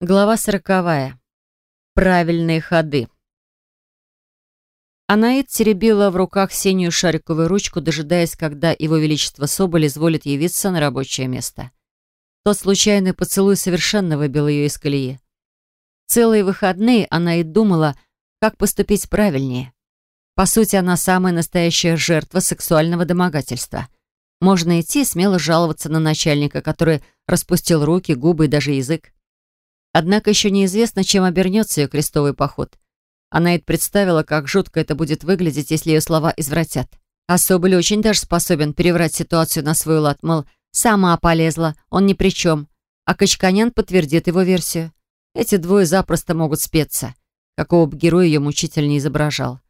Глава сороковая. Правильные ходы. Анаит теребила в руках синюю шариковую ручку, дожидаясь, когда его величество Соболь изволит явиться на рабочее место. Тот случайный поцелуй совершенно выбил ее из колеи. Целые выходные Анаит думала, как поступить правильнее. По сути, она самая настоящая жертва сексуального домогательства. Можно идти смело жаловаться на начальника, который распустил руки, губы и даже язык. Однако еще неизвестно, чем обернется ее крестовый поход. Она и представила, как жутко это будет выглядеть, если ее слова извратят. А Соболь очень даже способен переврать ситуацию на свой лад, мол, сама полезла, он ни при чем. А Качканян подтвердит его версию. Эти двое запросто могут спеться, какого бы героя ее мучитель не изображал.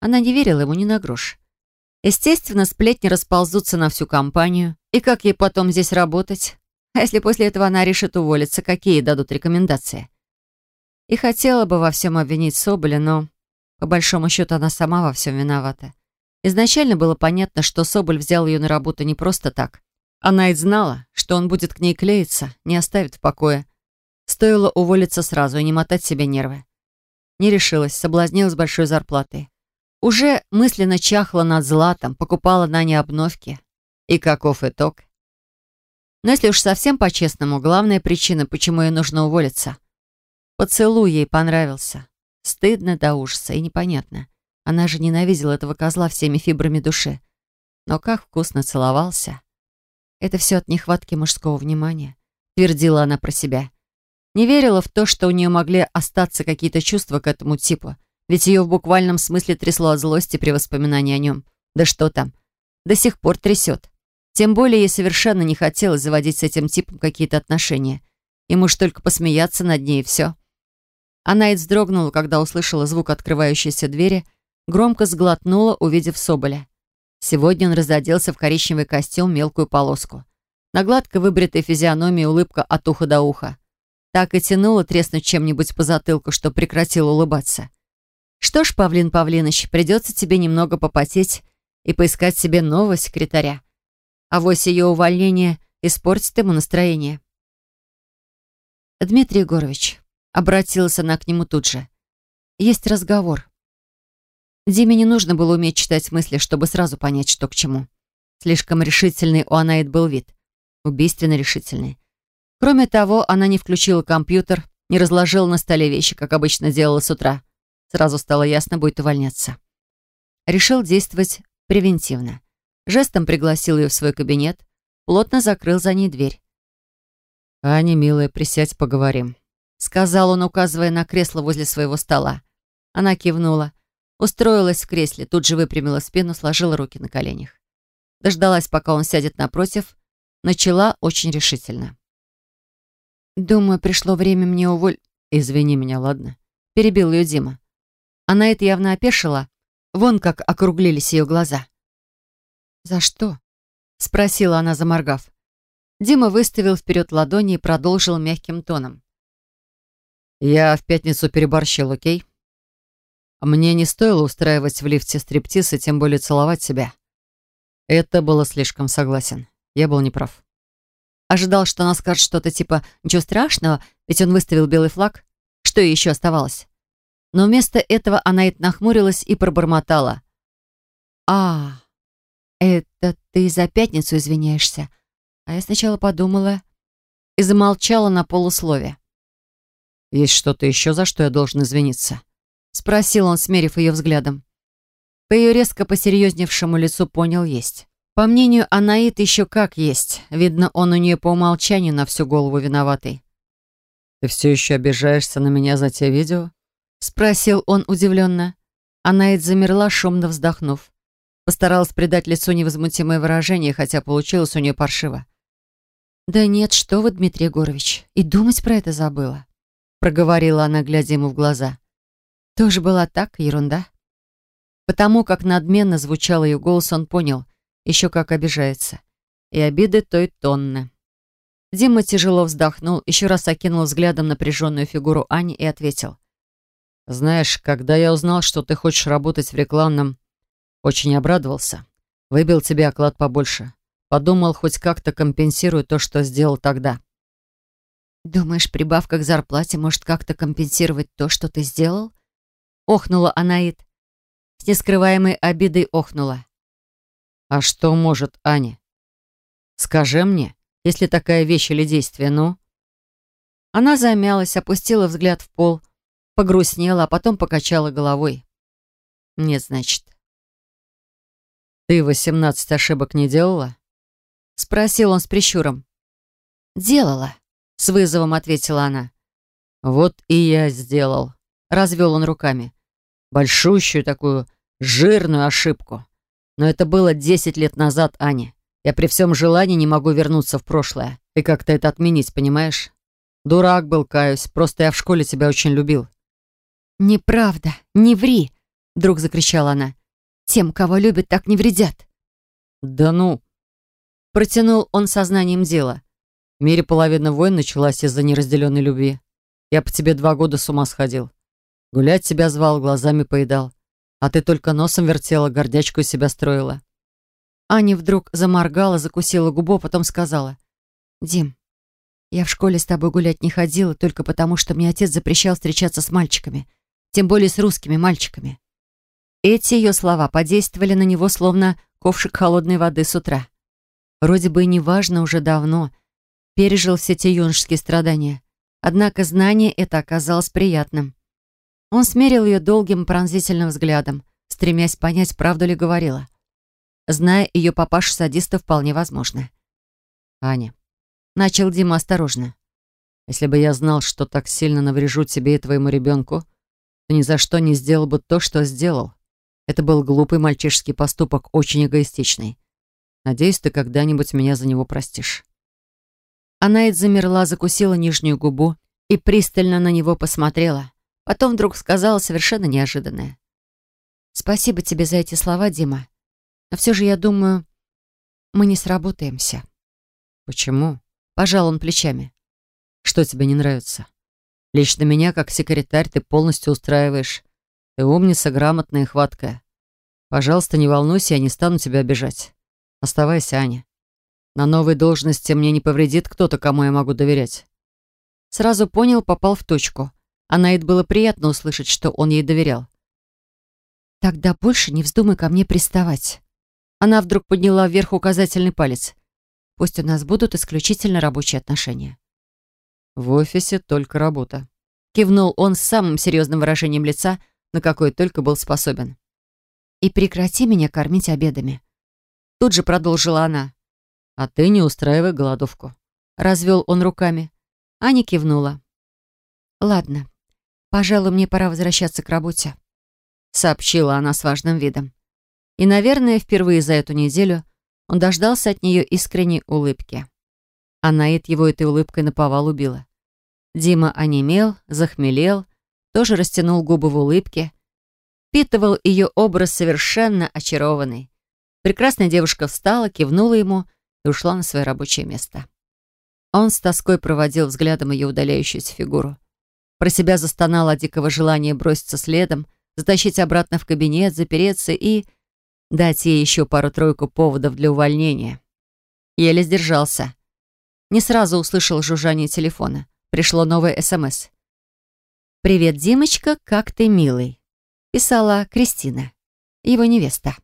Она не верила ему ни на грош. Естественно, сплетни расползутся на всю компанию. И как ей потом здесь работать? А если после этого она решит уволиться, какие дадут рекомендации? И хотела бы во всем обвинить Соболя, но, по большому счету, она сама во всем виновата. Изначально было понятно, что Соболь взял ее на работу не просто так. Она и знала, что он будет к ней клеиться, не оставит в покое. Стоило уволиться сразу и не мотать себе нервы. Не решилась, соблазнилась большой зарплатой. Уже мысленно чахла над златом, покупала на ней обновки. И каков итог? Но если уж совсем по-честному, главная причина, почему ей нужно уволиться. Поцелуй ей понравился. Стыдно до ужаса и непонятно. Она же ненавидела этого козла всеми фибрами души. Но как вкусно целовался. Это все от нехватки мужского внимания, твердила она про себя. Не верила в то, что у нее могли остаться какие-то чувства к этому типу, ведь ее в буквальном смысле трясло от злости при воспоминании о нем. Да что там, до сих пор трясет. Тем более ей совершенно не хотелось заводить с этим типом какие-то отношения. Ему ж только посмеяться над ней и все. Она и вздрогнула, когда услышала звук открывающейся двери, громко сглотнула, увидев Соболя. Сегодня он разоделся в коричневый костюм, мелкую полоску. На гладко выбритой физиономии улыбка от уха до уха. Так и тянуло треснуть чем-нибудь по затылку, что прекратил улыбаться. Что ж, Павлин Павлинович, придется тебе немного попотеть и поискать себе нового секретаря. А вось ее увольнение испортит ему настроение. Дмитрий Егорович, обратилась она к нему тут же. Есть разговор. Диме не нужно было уметь читать мысли, чтобы сразу понять, что к чему. Слишком решительный у Анаид был вид. Убийственно решительный. Кроме того, она не включила компьютер, не разложила на столе вещи, как обычно делала с утра. Сразу стало ясно, будет увольняться. Решил действовать превентивно. Жестом пригласил ее в свой кабинет, плотно закрыл за ней дверь. «Аня, милая, присядь, поговорим», — сказал он, указывая на кресло возле своего стола. Она кивнула, устроилась в кресле, тут же выпрямила спину, сложила руки на коленях. Дождалась, пока он сядет напротив, начала очень решительно. «Думаю, пришло время мне уволь...» «Извини меня, ладно?» — перебил ее Дима. Она это явно опешила, вон как округлились ее глаза. «За что?» — спросила она, заморгав. Дима выставил вперед ладони и продолжил мягким тоном. «Я в пятницу переборщил, окей? Мне не стоило устраивать в лифте стриптиз и тем более целовать себя. Это было слишком согласен. Я был неправ. Ожидал, что она скажет что-то типа «Ничего страшного, ведь он выставил белый флаг». Что еще оставалось? Но вместо этого она и нахмурилась и пробормотала. «А, «Это ты за пятницу извиняешься?» А я сначала подумала и замолчала на полуслове. «Есть что-то еще, за что я должен извиниться?» Спросил он, смерив ее взглядом. По ее резко посерьезневшему лицу понял есть. По мнению Анаит, еще как есть. Видно, он у нее по умолчанию на всю голову виноватый. «Ты все еще обижаешься на меня за те видео?» Спросил он удивленно. Анаит замерла, шумно вздохнув. Постаралась придать лицу невозмутимое выражение, хотя получилось у нее паршиво. «Да нет, что вы, Дмитрий Егорович, и думать про это забыла», проговорила она, глядя ему в глаза. «Тоже была так, ерунда». Потому как надменно звучал ее голос, он понял, еще как обижается. И обиды той тонны. Дима тяжело вздохнул, еще раз окинул взглядом напряженную фигуру Ани и ответил. «Знаешь, когда я узнал, что ты хочешь работать в рекламном очень обрадовался. Выбил тебе оклад побольше. Подумал, хоть как-то компенсирую то, что сделал тогда. «Думаешь, прибавка к зарплате может как-то компенсировать то, что ты сделал?» Охнула Анаит. С нескрываемой обидой охнула. «А что может Аня? Скажи мне, если такая вещь или действие, ну?» Она замялась, опустила взгляд в пол, погрустнела, а потом покачала головой. «Нет, значит». «Ты восемнадцать ошибок не делала?» Спросил он с прищуром. «Делала», — с вызовом ответила она. «Вот и я сделал», — развел он руками. «Большущую такую жирную ошибку. Но это было десять лет назад, Аня. Я при всем желании не могу вернуться в прошлое и как-то это отменить, понимаешь? Дурак был, каюсь, просто я в школе тебя очень любил». «Неправда, не ври!» — вдруг закричала она. «Тем, кого любят, так не вредят». «Да ну!» Протянул он сознанием дела. В мире половина войн началась из-за неразделенной любви. Я по тебе два года с ума сходил. Гулять тебя звал, глазами поедал. А ты только носом вертела, гордячку из себя строила. Аня вдруг заморгала, закусила губу, а потом сказала. «Дим, я в школе с тобой гулять не ходила только потому, что мне отец запрещал встречаться с мальчиками, тем более с русскими мальчиками». Эти ее слова подействовали на него, словно ковшик холодной воды с утра. Вроде бы и неважно уже давно. Пережил все те юношеские страдания. Однако знание это оказалось приятным. Он смерил ее долгим пронзительным взглядом, стремясь понять, правду ли говорила. Зная ее папашу-садиста, вполне возможно. «Аня», — начал Дима осторожно. «Если бы я знал, что так сильно наврежу тебе и твоему ребенку, то ни за что не сделал бы то, что сделал. Это был глупый мальчишеский поступок, очень эгоистичный. Надеюсь, ты когда-нибудь меня за него простишь». Анаид замерла, закусила нижнюю губу и пристально на него посмотрела. Потом вдруг сказала совершенно неожиданное. «Спасибо тебе за эти слова, Дима. Но все же, я думаю, мы не сработаемся». «Почему?» — пожал он плечами. «Что тебе не нравится? Лично меня, как секретарь, ты полностью устраиваешь. Ты умница, грамотная и хваткая. Пожалуйста, не волнуйся, я не стану тебя обижать. Оставайся, Аня. На новой должности мне не повредит кто-то, кому я могу доверять. Сразу понял, попал в точку. А Наид было приятно услышать, что он ей доверял. «Тогда больше не вздумай ко мне приставать». Она вдруг подняла вверх указательный палец. «Пусть у нас будут исключительно рабочие отношения». «В офисе только работа», — кивнул он с самым серьезным выражением лица, на какое только был способен. «И прекрати меня кормить обедами. Тут же продолжила она. «А ты не устраивай голодовку». Развел он руками. Аня кивнула. «Ладно, пожалуй, мне пора возвращаться к работе», сообщила она с важным видом. И, наверное, впервые за эту неделю он дождался от нее искренней улыбки. А Наид его этой улыбкой наповал убила. Дима онемел, захмелел, тоже растянул губы в улыбке, впитывал ее образ совершенно очарованный. Прекрасная девушка встала, кивнула ему и ушла на свое рабочее место. Он с тоской проводил взглядом ее удаляющуюся фигуру. Про себя застонал от дикого желания броситься следом, затащить обратно в кабинет, запереться и дать ей еще пару-тройку поводов для увольнения. Еле сдержался. Не сразу услышал жужжание телефона. Пришло новое СМС. «Привет, Димочка, как ты, милый?» Писала Кристина, его невеста.